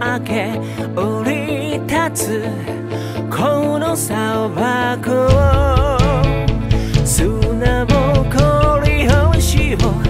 明け降り立つこの砂漠を砂ぼこり星を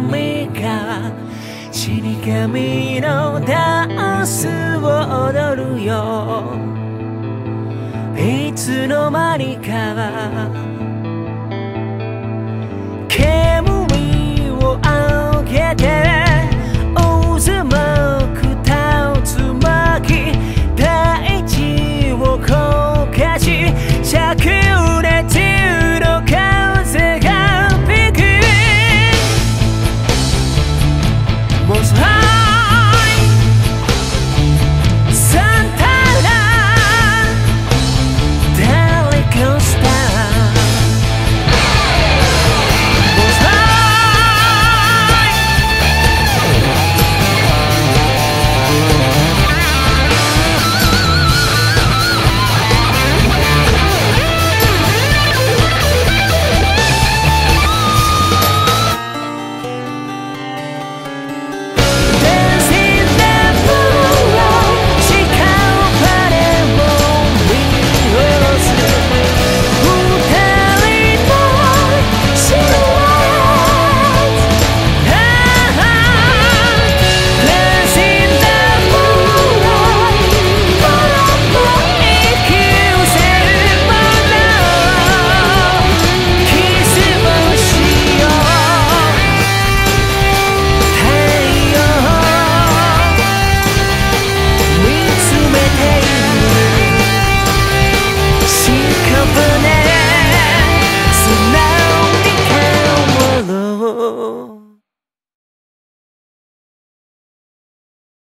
のが死神のダンスを踊るよ。いつの間にか煙を上げて